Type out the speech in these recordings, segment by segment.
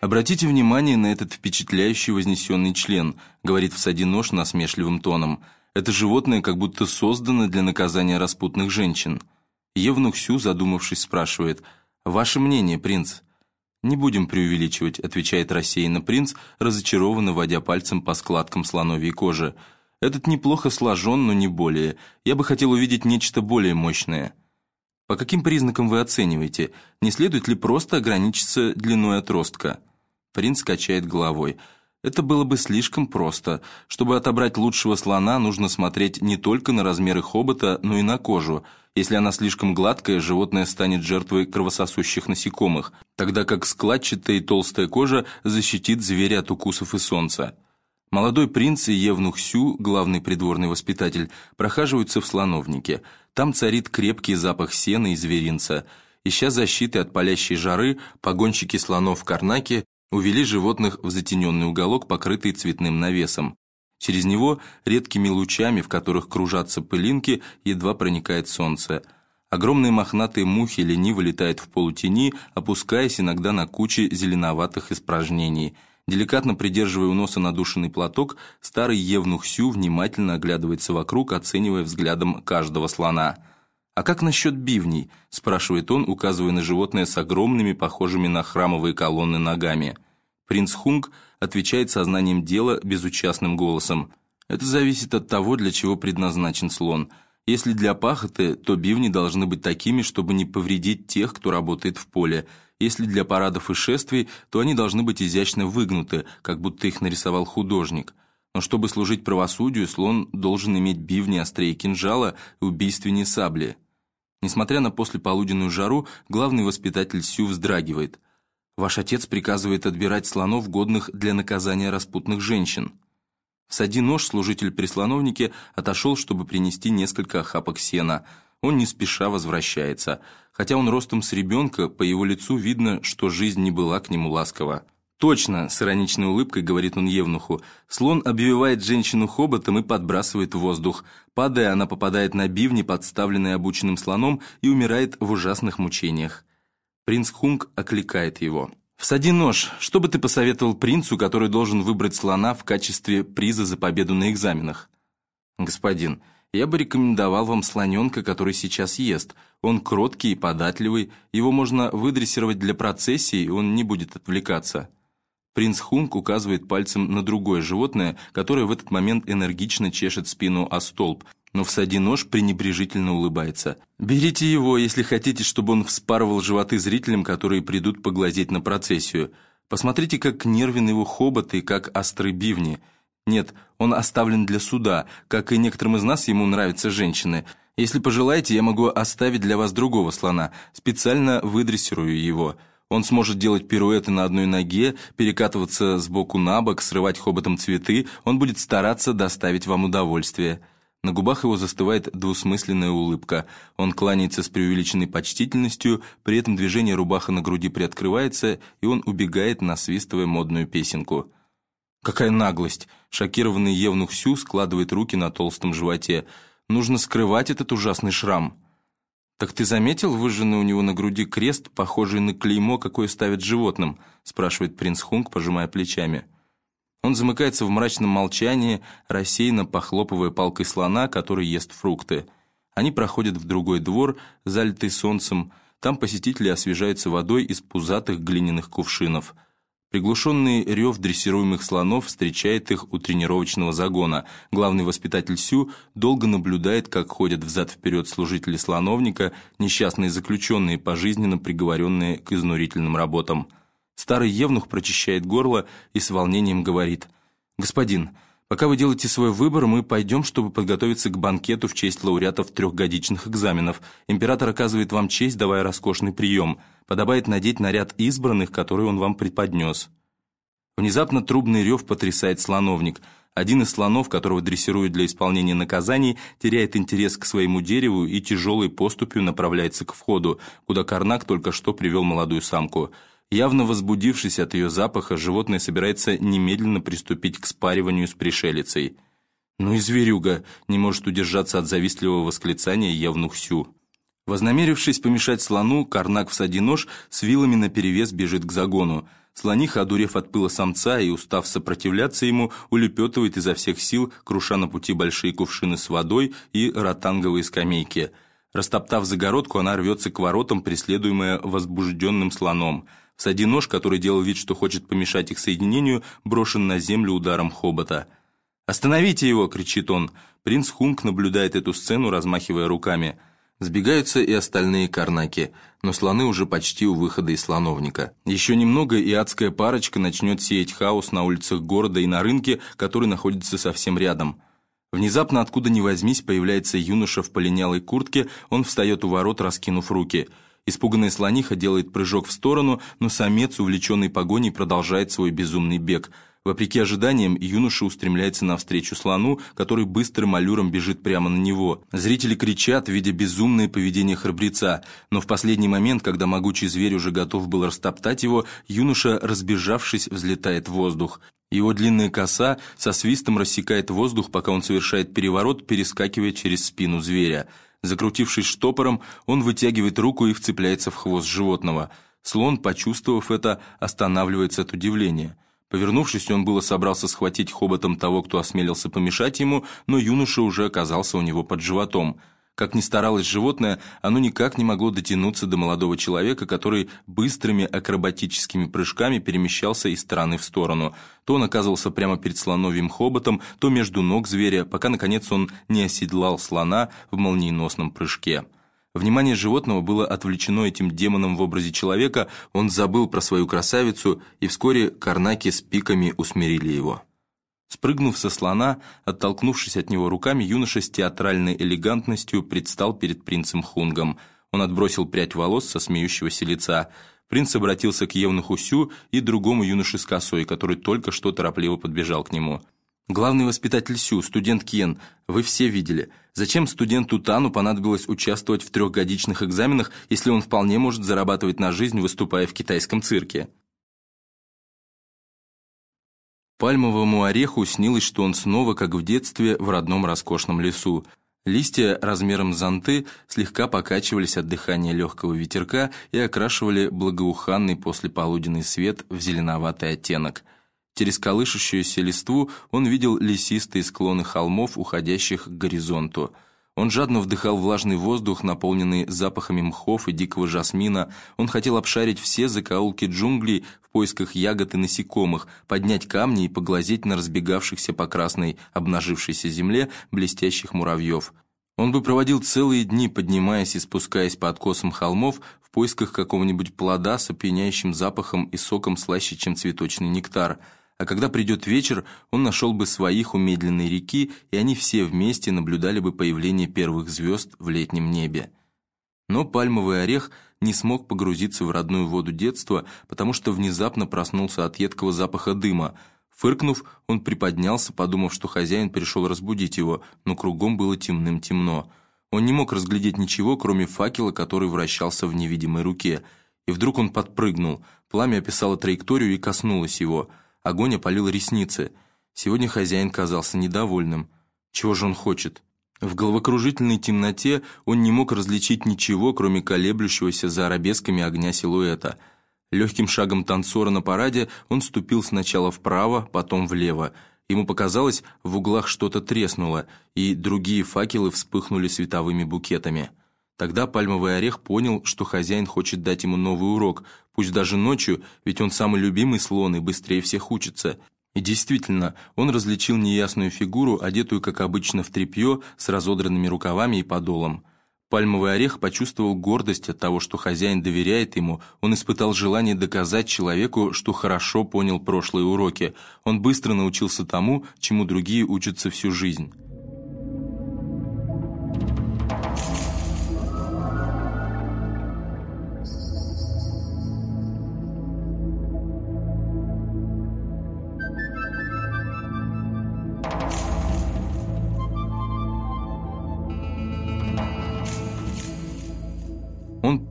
«Обратите внимание на этот впечатляющий вознесенный член», говорит всади нож насмешливым тоном. «Это животное как будто создано для наказания распутных женщин». Евнух Сю, задумавшись, спрашивает, «Ваше мнение, принц?» «Не будем преувеличивать», — отвечает рассеянно принц, разочарованно водя пальцем по складкам слоновьей кожи. «Этот неплохо сложен, но не более. Я бы хотел увидеть нечто более мощное». «По каким признакам вы оцениваете? Не следует ли просто ограничиться длиной отростка?» Принц качает головой. Это было бы слишком просто. Чтобы отобрать лучшего слона, нужно смотреть не только на размеры хобота, но и на кожу. Если она слишком гладкая, животное станет жертвой кровососущих насекомых, тогда как складчатая и толстая кожа защитит зверя от укусов и солнца. Молодой принц и Евнух Сю, главный придворный воспитатель, прохаживаются в слоновнике. Там царит крепкий запах сена и зверинца. Ища защиты от палящей жары, погонщики слонов в Карнаке Увели животных в затененный уголок, покрытый цветным навесом. Через него редкими лучами, в которых кружатся пылинки, едва проникает солнце. Огромные мохнатые мухи лениво летают в полутени, опускаясь иногда на кучи зеленоватых испражнений. Деликатно придерживая у носа надушенный платок, старый евнух Сю внимательно оглядывается вокруг, оценивая взглядом каждого слона – «А как насчет бивней?» – спрашивает он, указывая на животное с огромными, похожими на храмовые колонны ногами. Принц Хунг отвечает сознанием дела безучастным голосом. «Это зависит от того, для чего предназначен слон. Если для пахоты, то бивни должны быть такими, чтобы не повредить тех, кто работает в поле. Если для парадов и шествий, то они должны быть изящно выгнуты, как будто их нарисовал художник». Но чтобы служить правосудию, слон должен иметь бивни острее кинжала и убийственнее сабли. Несмотря на послеполуденную жару, главный воспитатель Сю вздрагивает. «Ваш отец приказывает отбирать слонов, годных для наказания распутных женщин». Всади нож, служитель при слоновнике, отошел, чтобы принести несколько охапок сена. Он не спеша возвращается. Хотя он ростом с ребенка, по его лицу видно, что жизнь не была к нему ласкова. «Точно!» – с ироничной улыбкой говорит он Евнуху. Слон обвивает женщину хоботом и подбрасывает воздух. Падая, она попадает на бивни, подставленные обученным слоном, и умирает в ужасных мучениях. Принц Хунг окликает его. «Всади нож. Что бы ты посоветовал принцу, который должен выбрать слона в качестве приза за победу на экзаменах?» «Господин, я бы рекомендовал вам слоненка, который сейчас ест. Он кроткий и податливый, его можно выдрессировать для процессии, и он не будет отвлекаться». Принц Хунг указывает пальцем на другое животное, которое в этот момент энергично чешет спину о столб, но всади нож пренебрежительно улыбается. «Берите его, если хотите, чтобы он вспарывал животы зрителям, которые придут поглазеть на процессию. Посмотрите, как нервен его хобот и как остры бивни. Нет, он оставлен для суда, как и некоторым из нас ему нравятся женщины. Если пожелаете, я могу оставить для вас другого слона, специально выдрессирую его». Он сможет делать пируэты на одной ноге, перекатываться с боку на бок, срывать хоботом цветы, он будет стараться доставить вам удовольствие. На губах его застывает двусмысленная улыбка. Он кланяется с преувеличенной почтительностью, при этом движение рубаха на груди приоткрывается, и он убегает, насвистывая модную песенку. «Какая наглость!» Шокированный Евнух Сю складывает руки на толстом животе. «Нужно скрывать этот ужасный шрам». «Так ты заметил выжженный у него на груди крест, похожий на клеймо, какое ставят животным?» спрашивает принц Хунг, пожимая плечами. Он замыкается в мрачном молчании, рассеянно похлопывая палкой слона, который ест фрукты. Они проходят в другой двор, залитый солнцем. Там посетители освежаются водой из пузатых глиняных кувшинов – Приглушенный рев дрессируемых слонов встречает их у тренировочного загона. Главный воспитатель Сю долго наблюдает, как ходят взад-вперед служители слоновника, несчастные заключенные, пожизненно приговоренные к изнурительным работам. Старый евнух прочищает горло и с волнением говорит «Господин, пока вы делаете свой выбор, мы пойдем, чтобы подготовиться к банкету в честь лауреатов трехгодичных экзаменов. Император оказывает вам честь, давая роскошный прием» подобает надеть наряд избранных, который он вам преподнес. Внезапно трубный рев потрясает слоновник. Один из слонов, которого дрессируют для исполнения наказаний, теряет интерес к своему дереву и тяжелой поступью направляется к входу, куда Карнак только что привел молодую самку. Явно возбудившись от ее запаха, животное собирается немедленно приступить к спариванию с пришелицей. «Ну и зверюга!» — не может удержаться от завистливого восклицания Явнухсю. Вознамерившись помешать слону, Карнак в нож с вилами наперевес бежит к загону. Слониха, одурев от пыла самца и устав сопротивляться ему, улепетывает изо всех сил, круша на пути большие кувшины с водой и ротанговые скамейки. Растоптав загородку, она рвется к воротам, преследуемая возбужденным слоном. Всади нож, который делал вид, что хочет помешать их соединению, брошен на землю ударом хобота. «Остановите его!» — кричит он. Принц Хунг наблюдает эту сцену, размахивая руками — Сбегаются и остальные карнаки, но слоны уже почти у выхода из слоновника. Еще немного, и адская парочка начнет сеять хаос на улицах города и на рынке, который находится совсем рядом. Внезапно, откуда ни возьмись, появляется юноша в полинялой куртке, он встает у ворот, раскинув руки. Испуганная слониха делает прыжок в сторону, но самец, увлеченный погоней, продолжает свой безумный бег – Вопреки ожиданиям, юноша устремляется навстречу слону, который быстрым аллюром бежит прямо на него. Зрители кричат, видя безумное поведение храбреца, но в последний момент, когда могучий зверь уже готов был растоптать его, юноша, разбежавшись, взлетает в воздух. Его длинная коса со свистом рассекает воздух, пока он совершает переворот, перескакивая через спину зверя. Закрутившись штопором, он вытягивает руку и вцепляется в хвост животного. Слон, почувствовав это, останавливается от удивления – Повернувшись, он было собрался схватить хоботом того, кто осмелился помешать ему, но юноша уже оказался у него под животом. Как ни старалось животное, оно никак не могло дотянуться до молодого человека, который быстрыми акробатическими прыжками перемещался из стороны в сторону. То он оказывался прямо перед слоновьим хоботом, то между ног зверя, пока, наконец, он не оседлал слона в молниеносном прыжке. Внимание животного было отвлечено этим демоном в образе человека, он забыл про свою красавицу, и вскоре карнаки с пиками усмирили его. Спрыгнув со слона, оттолкнувшись от него руками, юноша с театральной элегантностью предстал перед принцем Хунгом. Он отбросил прядь волос со смеющегося лица. Принц обратился к Евнуху Сю и другому юноше с косой, который только что торопливо подбежал к нему – Главный воспитатель Сю, студент Кен, вы все видели. Зачем студенту Тану понадобилось участвовать в трехгодичных экзаменах, если он вполне может зарабатывать на жизнь, выступая в китайском цирке? Пальмовому ореху снилось, что он снова, как в детстве, в родном роскошном лесу. Листья размером зонты слегка покачивались от дыхания легкого ветерка и окрашивали благоуханный послеполуденный свет в зеленоватый оттенок – Через колышущуюся листву он видел лесистые склоны холмов, уходящих к горизонту. Он жадно вдыхал влажный воздух, наполненный запахами мхов и дикого жасмина. Он хотел обшарить все закоулки джунглей в поисках ягод и насекомых, поднять камни и поглазеть на разбегавшихся по красной обнажившейся земле блестящих муравьев. Он бы проводил целые дни, поднимаясь и спускаясь по откосам холмов в поисках какого-нибудь плода с опьяняющим запахом и соком слаще, чем цветочный нектар – а когда придет вечер, он нашел бы своих у медленной реки, и они все вместе наблюдали бы появление первых звезд в летнем небе. Но пальмовый орех не смог погрузиться в родную воду детства, потому что внезапно проснулся от едкого запаха дыма. Фыркнув, он приподнялся, подумав, что хозяин пришел разбудить его, но кругом было темным-темно. Он не мог разглядеть ничего, кроме факела, который вращался в невидимой руке. И вдруг он подпрыгнул. Пламя описало траекторию и коснулось его – Огонь опалил ресницы. Сегодня хозяин казался недовольным. Чего же он хочет? В головокружительной темноте он не мог различить ничего, кроме колеблющегося за арабесками огня силуэта. Легким шагом танцора на параде он ступил сначала вправо, потом влево. Ему показалось, в углах что-то треснуло, и другие факелы вспыхнули световыми букетами. Тогда пальмовый орех понял, что хозяин хочет дать ему новый урок, пусть даже ночью, ведь он самый любимый слон и быстрее всех учится. И действительно, он различил неясную фигуру, одетую, как обычно, в тряпье, с разодранными рукавами и подолом. Пальмовый орех почувствовал гордость от того, что хозяин доверяет ему, он испытал желание доказать человеку, что хорошо понял прошлые уроки. Он быстро научился тому, чему другие учатся всю жизнь.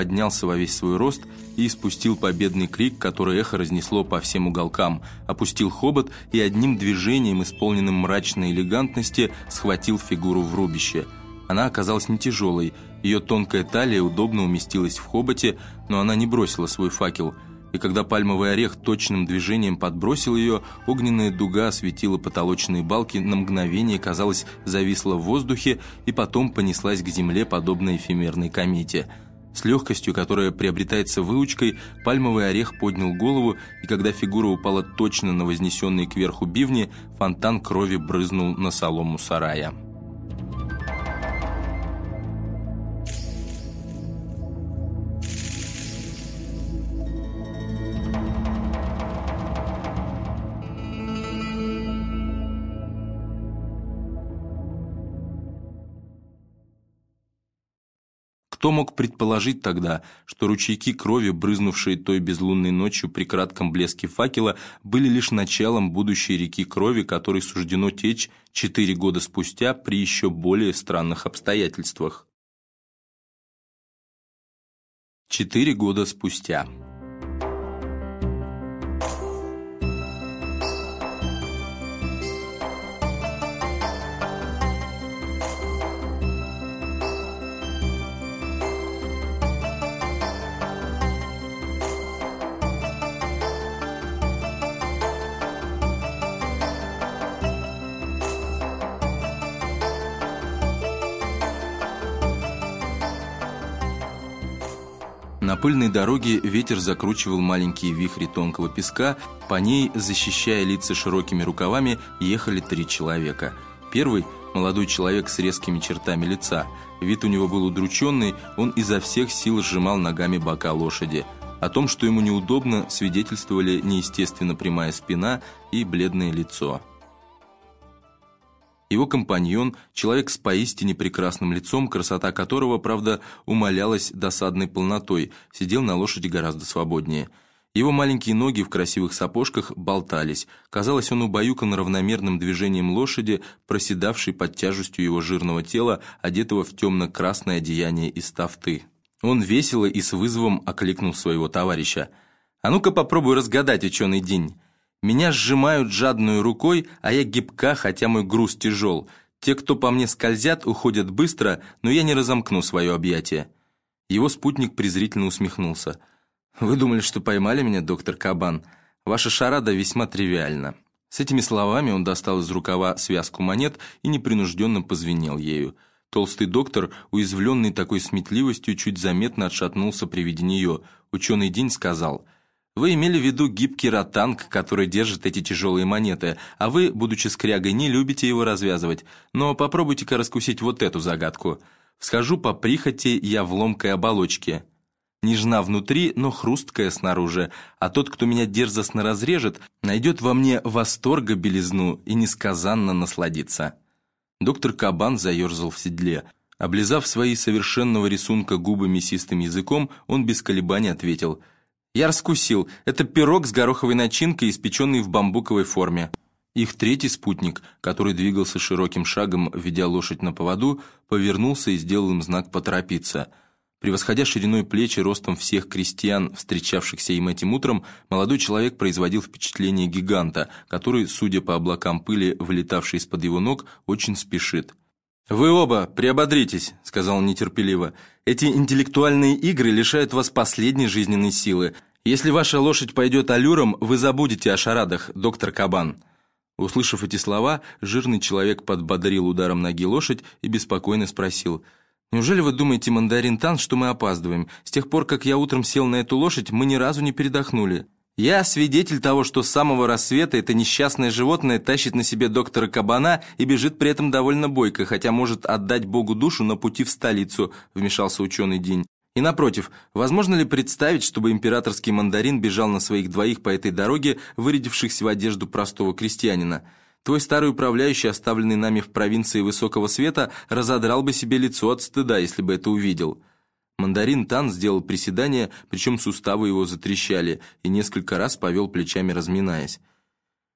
Поднялся во весь свой рост и испустил победный крик, который эхо разнесло по всем уголкам, опустил хобот и одним движением, исполненным мрачной элегантности, схватил фигуру в рубище. Она оказалась не тяжелой, ее тонкая талия удобно уместилась в хоботе, но она не бросила свой факел. и когда пальмовый орех точным движением подбросил ее, огненная дуга осветила потолочные балки, на мгновение, казалось, зависла в воздухе и потом понеслась к земле, подобно эфемерной комете. С легкостью, которая приобретается выучкой, пальмовый орех поднял голову, и когда фигура упала точно на вознесенные кверху бивни, фонтан крови брызнул на солому сарая. Кто мог предположить тогда, что ручейки крови, брызнувшие той безлунной ночью при кратком блеске факела, были лишь началом будущей реки крови, которой суждено течь четыре года спустя при еще более странных обстоятельствах? Четыре года спустя. На пыльной дороге ветер закручивал маленькие вихри тонкого песка, по ней, защищая лица широкими рукавами, ехали три человека. Первый – молодой человек с резкими чертами лица. Вид у него был удрученный, он изо всех сил сжимал ногами бока лошади. О том, что ему неудобно, свидетельствовали неестественно прямая спина и бледное лицо. Его компаньон, человек с поистине прекрасным лицом, красота которого, правда, умалялась досадной полнотой, сидел на лошади гораздо свободнее. Его маленькие ноги в красивых сапожках болтались. Казалось, он убаюкан равномерным движением лошади, проседавшей под тяжестью его жирного тела, одетого в темно-красное одеяние из тафты. Он весело и с вызовом окликнул своего товарища. «А ну-ка попробуй разгадать ученый день». Меня сжимают жадную рукой, а я гибка, хотя мой груз тяжел. Те, кто по мне скользят, уходят быстро, но я не разомкну свое объятие». Его спутник презрительно усмехнулся. «Вы думали, что поймали меня, доктор Кабан? Ваша шарада весьма тривиальна». С этими словами он достал из рукава связку монет и непринужденно позвенел ею. Толстый доктор, уязвленный такой сметливостью, чуть заметно отшатнулся при виде нее. Ученый день сказал – вы имели в виду гибкий ротанг, который держит эти тяжелые монеты, а вы, будучи скрягой, не любите его развязывать. Но попробуйте-ка раскусить вот эту загадку. Всхожу по прихоти я в ломкой оболочке. Нежна внутри, но хрусткая снаружи, а тот, кто меня дерзостно разрежет, найдет во мне восторга белизну и несказанно насладится. Доктор Кабан заерзал в седле. Облизав свои совершенного рисунка губы мясистым языком, он без колебаний ответил – я раскусил. Это пирог с гороховой начинкой, испеченный в бамбуковой форме. Их третий спутник, который двигался широким шагом, ведя лошадь на поводу, повернулся и сделал им знак «поторопиться». Превосходя шириной плечи ростом всех крестьян, встречавшихся им этим утром, молодой человек производил впечатление гиганта, который, судя по облакам пыли, вылетавшей из-под его ног, очень спешит. «Вы оба приободритесь», — сказал нетерпеливо. «Эти интеллектуальные игры лишают вас последней жизненной силы. Если ваша лошадь пойдет аллюром, вы забудете о шарадах, доктор Кабан». Услышав эти слова, жирный человек подбодрил ударом ноги лошадь и беспокойно спросил, «Неужели вы думаете, мандарин Тан, что мы опаздываем? С тех пор, как я утром сел на эту лошадь, мы ни разу не передохнули». Я свидетель того, что с самого рассвета это несчастное животное тащит на себе доктора Кабана и бежит при этом довольно бойко, хотя может отдать Богу душу на пути в столицу, вмешался ученый День. И напротив, возможно ли представить, чтобы императорский мандарин бежал на своих двоих по этой дороге, вырядившихся в одежду простого крестьянина? Твой старый управляющий, оставленный нами в провинции Высокого Света, разодрал бы себе лицо от стыда, если бы это увидел. Мандарин Тан сделал приседание, причем суставы его затрещали, и несколько раз повел плечами, разминаясь.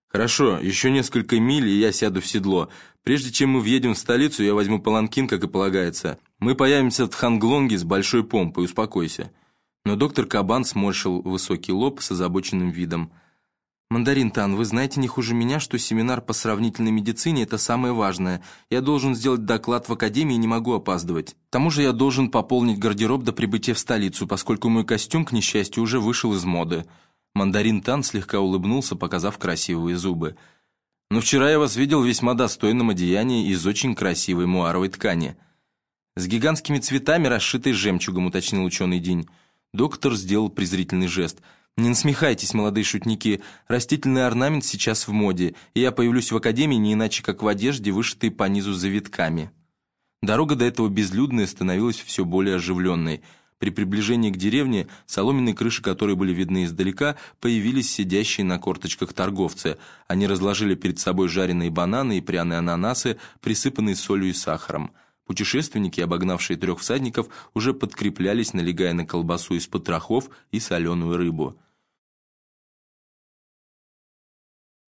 «Хорошо, еще несколько миль, и я сяду в седло. Прежде чем мы въедем в столицу, я возьму паланкин, как и полагается. Мы появимся в Ханглонге с большой помпой, успокойся». Но доктор Кабан сморщил высокий лоб с озабоченным видом – «Мандарин Тан, вы знаете не хуже меня, что семинар по сравнительной медицине – это самое важное. Я должен сделать доклад в академии и не могу опаздывать. К тому же я должен пополнить гардероб до прибытия в столицу, поскольку мой костюм, к несчастью, уже вышел из моды». Мандарин Тан слегка улыбнулся, показав красивые зубы. «Но вчера я вас видел в весьма достойном одеянии из очень красивой муаровой ткани». «С гигантскими цветами, расшитой жемчугом», — уточнил ученый День. Доктор сделал презрительный жест. «Не насмехайтесь, молодые шутники, растительный орнамент сейчас в моде, и я появлюсь в академии не иначе, как в одежде, вышитой по низу завитками». Дорога до этого безлюдная становилась все более оживленной. При приближении к деревне, соломенные крыши которой были видны издалека, появились сидящие на корточках торговцы. Они разложили перед собой жареные бананы и пряные ананасы, присыпанные солью и сахаром. Путешественники, обогнавшие трех всадников, уже подкреплялись, налегая на колбасу из потрохов и соленую рыбу.